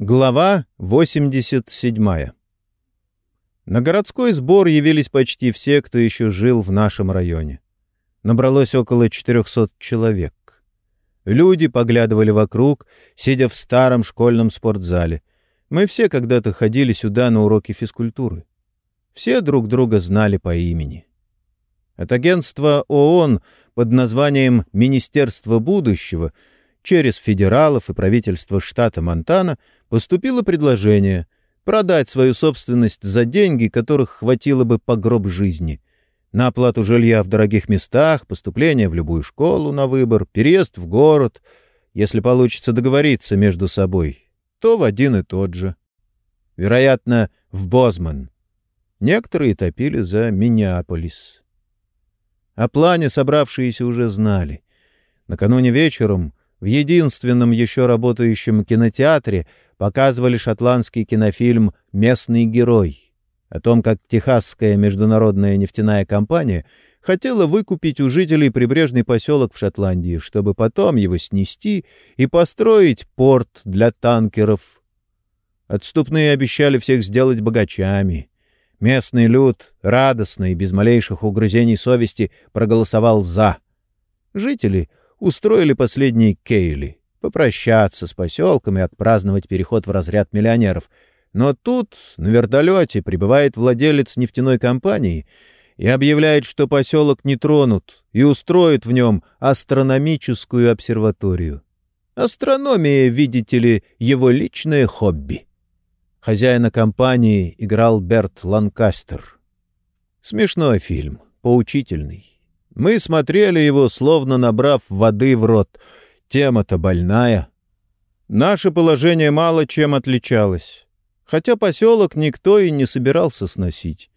Глава 87. На городской сбор явились почти все, кто еще жил в нашем районе. Набралось около 400 человек. Люди поглядывали вокруг, сидя в старом школьном спортзале. Мы все когда-то ходили сюда на уроки физкультуры. Все друг друга знали по имени. От агентства ООН под названием «Министерство будущего» через федералов и правительство штата Монтана поступило предложение продать свою собственность за деньги, которых хватило бы по гроб жизни. На оплату жилья в дорогих местах, поступление в любую школу на выбор, переезд в город. Если получится договориться между собой, то в один и тот же. Вероятно, в Бозман. Некоторые топили за Миннеаполис. О плане собравшиеся уже знали. Накануне вечером в единственном еще работающем кинотеатре показывали шотландский кинофильм «Местный герой» о том, как Техасская международная нефтяная компания хотела выкупить у жителей прибрежный поселок в Шотландии, чтобы потом его снести и построить порт для танкеров. Отступные обещали всех сделать богачами. Местный люд, радостный, без малейших угрызений совести, проголосовал «за». Жители устроили последние кейли, попрощаться с поселком и отпраздновать переход в разряд миллионеров. Но тут на вертолете прибывает владелец нефтяной компании и объявляет, что поселок не тронут и устроит в нем астрономическую обсерваторию. Астрономия, видите ли, его личное хобби. Хозяина компании играл Берт Ланкастер. Смешной фильм, поучительный. Мы смотрели его, словно набрав воды в рот. Тема-то больная. Наше положение мало чем отличалось. Хотя поселок никто и не собирался сносить.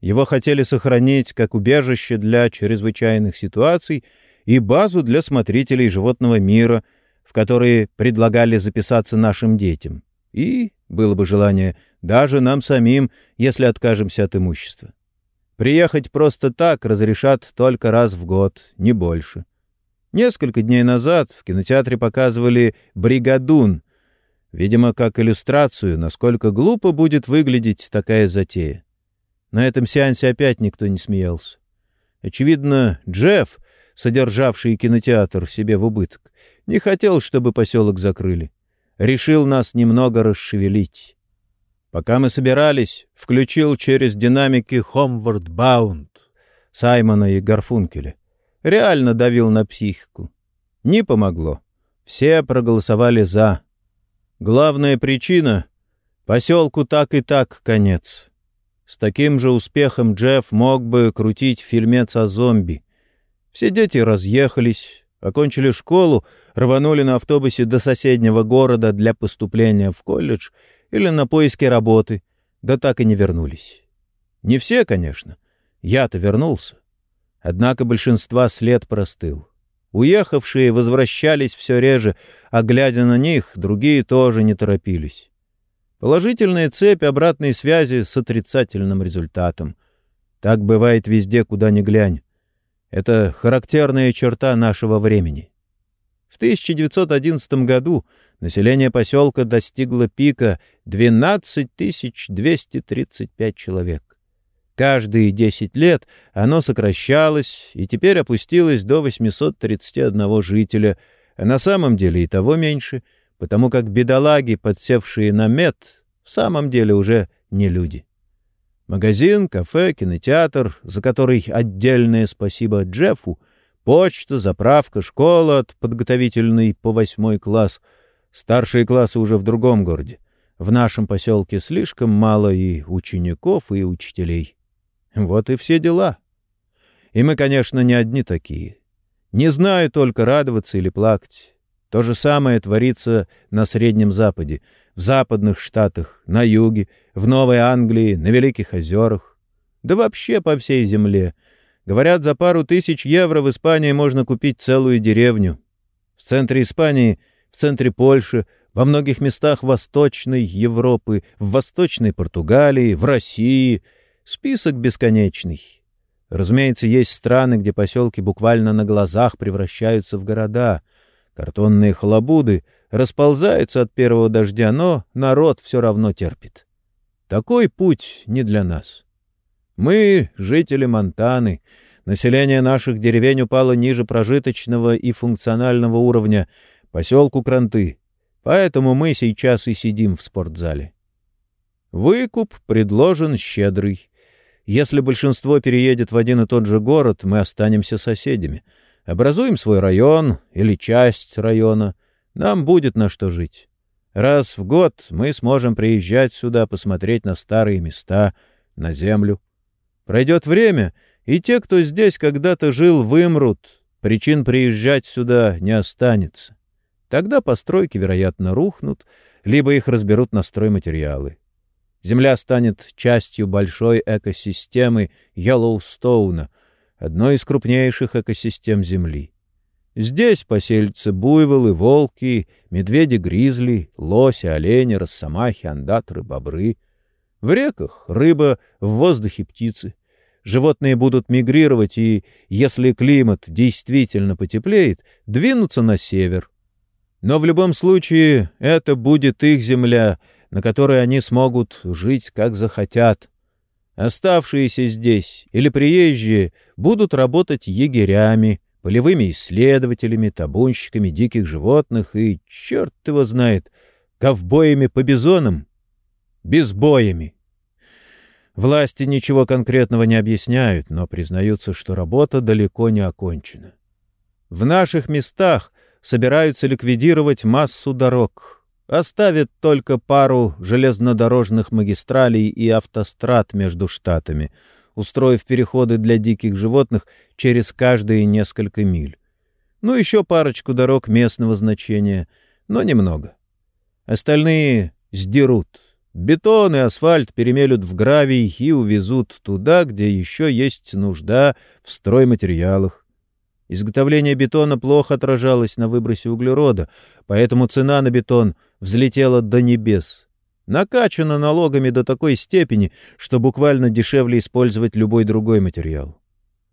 Его хотели сохранить как убежище для чрезвычайных ситуаций и базу для смотрителей животного мира, в которые предлагали записаться нашим детям. И, было бы желание, даже нам самим, если откажемся от имущества. Приехать просто так разрешат только раз в год, не больше. Несколько дней назад в кинотеатре показывали «Бригадун», видимо, как иллюстрацию, насколько глупо будет выглядеть такая затея. На этом сеансе опять никто не смеялся. Очевидно, Джефф, содержавший кинотеатр себе в убыток, не хотел, чтобы поселок закрыли. Решил нас немного расшевелить. Пока мы собирались, включил через динамики «Homeward Bound» Саймона и Гарфункеля. Реально давил на психику. Не помогло. Все проголосовали «за». Главная причина — поселку так и так конец. С таким же успехом Джефф мог бы крутить фильмец о зомби. Все дети разъехались, окончили школу, рванули на автобусе до соседнего города для поступления в колледж — или на поиски работы, да так и не вернулись. Не все, конечно. Я-то вернулся. Однако большинства след простыл. Уехавшие возвращались все реже, а глядя на них, другие тоже не торопились. Положительная цепь обратной связи с отрицательным результатом. Так бывает везде, куда ни глянь. Это характерная черта нашего времени. В 1911 году население поселка достигло пика 12 235 человек. Каждые 10 лет оно сокращалось и теперь опустилось до 831 жителя, а на самом деле и того меньше, потому как бедолаги, подсевшие на мед, в самом деле уже не люди. Магазин, кафе, кинотеатр, за который отдельное спасибо Джеффу, почта, заправка, школа от подготовительной по восьмой класс — Старшие классы уже в другом городе. В нашем поселке слишком мало и учеников, и учителей. Вот и все дела. И мы, конечно, не одни такие. Не знаю только радоваться или плакать. То же самое творится на Среднем Западе, в западных штатах, на юге, в Новой Англии, на Великих озерах. Да вообще по всей земле. Говорят, за пару тысяч евро в Испании можно купить целую деревню. В центре Испании — в центре Польши, во многих местах Восточной Европы, в Восточной Португалии, в России. Список бесконечный. Разумеется, есть страны, где поселки буквально на глазах превращаются в города. Картонные халабуды, расползаются от первого дождя, но народ все равно терпит. Такой путь не для нас. Мы — жители Монтаны. Население наших деревень упало ниже прожиточного и функционального уровня, поселку Кранты. Поэтому мы сейчас и сидим в спортзале. Выкуп предложен щедрый. Если большинство переедет в один и тот же город, мы останемся соседями. Образуем свой район или часть района. Нам будет на что жить. Раз в год мы сможем приезжать сюда, посмотреть на старые места, на землю. Пройдет время, и те, кто здесь когда-то жил, вымрут. Причин приезжать сюда не останется. Тогда постройки, вероятно, рухнут, либо их разберут на стройматериалы. Земля станет частью большой экосистемы Йеллоустоуна, одной из крупнейших экосистем Земли. Здесь поселятся буйволы, волки, медведи-гризли, лоси, олени, росомахи, андатры, бобры. В реках — рыба, в воздухе — птицы. Животные будут мигрировать и, если климат действительно потеплеет, двинуться на север. Но в любом случае это будет их земля — на которой они смогут жить как захотят. Оставшиеся здесь или приезжие будут работать егерями, полевыми исследователями, табунщиками диких животных и, черт его знает, ковбоями по бизонам, безбоями. Власти ничего конкретного не объясняют, но признаются, что работа далеко не окончена. В наших местах собираются ликвидировать массу дорог, Оставит только пару железнодорожных магистралей и автострад между штатами, устроив переходы для диких животных через каждые несколько миль. Ну, еще парочку дорог местного значения, но немного. Остальные сдерут. Бетон и асфальт перемелют в гравий и увезут туда, где еще есть нужда в стройматериалах. Изготовление бетона плохо отражалось на выбросе углерода, поэтому цена на бетон взлетела до небес. Накачана налогами до такой степени, что буквально дешевле использовать любой другой материал.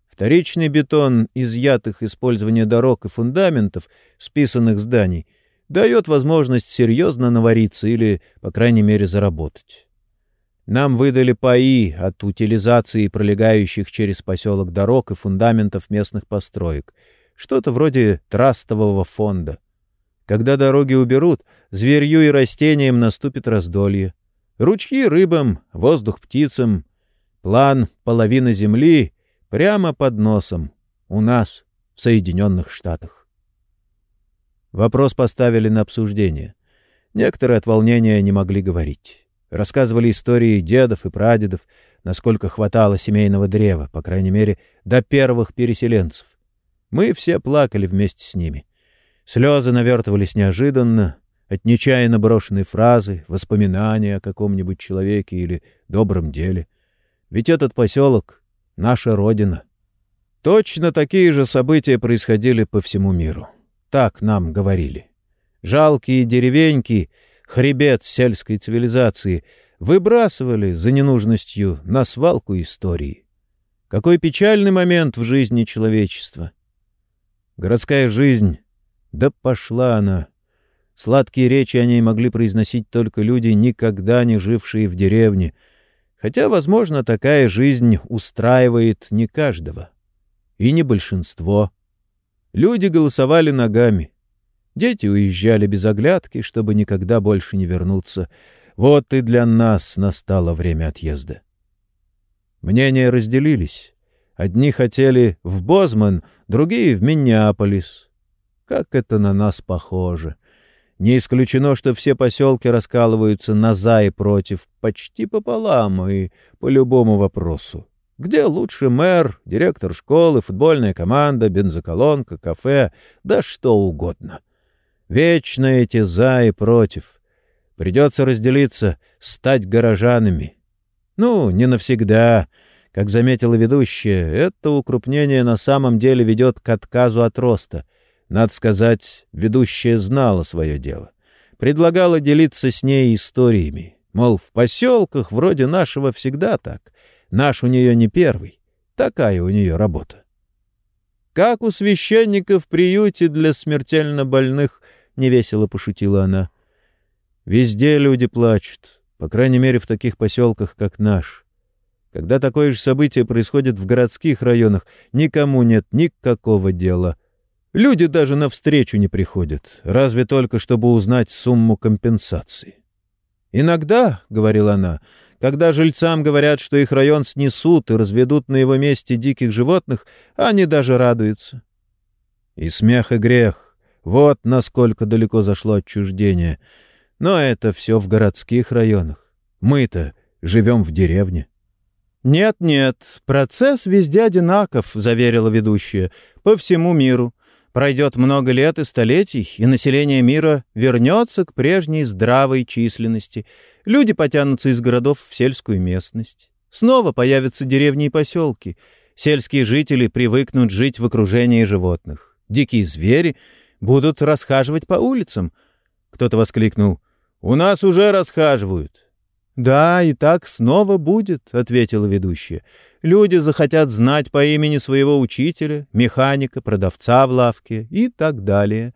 Вторичный бетон, изъятых использования дорог и фундаментов, списанных зданий, дает возможность серьезно навариться или, по крайней мере, заработать. Нам выдали паи от утилизации пролегающих через поселок дорог и фундаментов местных построек. Что-то вроде трастового фонда. Когда дороги уберут, зверью и растениям наступит раздолье. Ручьи рыбам, воздух птицам. План половины земли прямо под носом. У нас, в Соединенных Штатах. Вопрос поставили на обсуждение. Некоторые от волнения не могли говорить. Рассказывали истории дедов и прадедов, насколько хватало семейного древа, по крайней мере, до первых переселенцев. Мы все плакали вместе с ними. Слезы навертывались неожиданно, от нечаянно брошенной фразы, воспоминания о каком-нибудь человеке или добром деле. Ведь этот поселок — наша родина. Точно такие же события происходили по всему миру. Так нам говорили. Жалкие деревеньки — хребет сельской цивилизации, выбрасывали за ненужностью на свалку истории. Какой печальный момент в жизни человечества! Городская жизнь, да пошла она! Сладкие речи о ней могли произносить только люди, никогда не жившие в деревне, хотя, возможно, такая жизнь устраивает не каждого. И не большинство. Люди голосовали ногами. Дети уезжали без оглядки, чтобы никогда больше не вернуться. Вот и для нас настало время отъезда. Мнения разделились. Одни хотели в Бозман, другие — в Миннеаполис. Как это на нас похоже! Не исключено, что все поселки раскалываются на «за» и «против» почти пополам и по любому вопросу. Где лучше мэр, директор школы, футбольная команда, бензоколонка, кафе, да что угодно — Вечно эти «за» и «против». Придется разделиться, стать горожанами. Ну, не навсегда. Как заметила ведущая, это укрупнение на самом деле ведет к отказу от роста. Надо сказать, ведущая знала свое дело. Предлагала делиться с ней историями. Мол, в поселках вроде нашего всегда так. Наш у нее не первый. Такая у нее работа. Как у священника в приюте для смертельно больных —— невесело пошутила она. «Везде люди плачут, по крайней мере, в таких поселках, как наш. Когда такое же событие происходит в городских районах, никому нет никакого дела. Люди даже навстречу не приходят, разве только чтобы узнать сумму компенсации. «Иногда, — говорила она, — когда жильцам говорят, что их район снесут и разведут на его месте диких животных, они даже радуются. И смех, и грех. Вот насколько далеко зашло отчуждение. Но это все в городских районах. Мы-то живем в деревне. «Нет-нет, процесс везде одинаков», — заверила ведущая, — «по всему миру. Пройдет много лет и столетий, и население мира вернется к прежней здравой численности. Люди потянутся из городов в сельскую местность. Снова появятся деревни и поселки. Сельские жители привыкнут жить в окружении животных. Дикие звери будут расхаживать по улицам. Кто-то воскликнул. «У нас уже расхаживают. «Да, и так снова будет», — ответила ведущая. «Люди захотят знать по имени своего учителя, механика, продавца в лавке и так далее.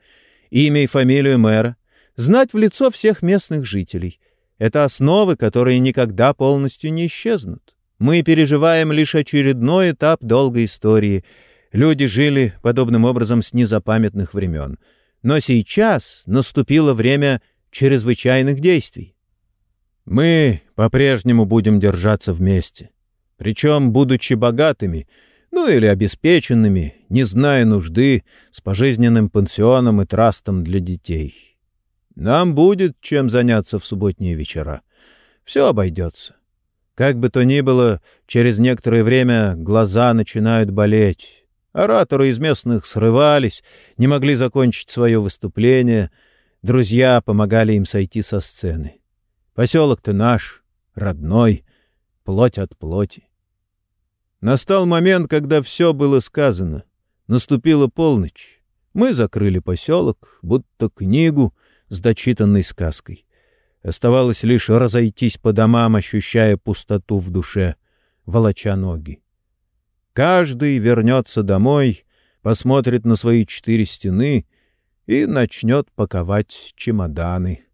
Имя и фамилию мэра. Знать в лицо всех местных жителей. Это основы, которые никогда полностью не исчезнут. Мы переживаем лишь очередной этап долгой истории. Люди жили подобным образом с незапамятных времен. Но сейчас наступило время чрезвычайных действий. Мы по-прежнему будем держаться вместе. Причем, будучи богатыми, ну или обеспеченными, не зная нужды, с пожизненным пансионом и трастом для детей. Нам будет чем заняться в субботние вечера. Все обойдется. Как бы то ни было, через некоторое время глаза начинают болеть. Ораторы из местных срывались, не могли закончить свое выступление. Друзья помогали им сойти со сцены. Поселок-то наш, родной, плоть от плоти. Настал момент, когда все было сказано. Наступила полночь. Мы закрыли поселок, будто книгу с дочитанной сказкой. Оставалось лишь разойтись по домам, ощущая пустоту в душе, волоча ноги. Каждый вернется домой, посмотрит на свои четыре стены и начнет паковать чемоданы.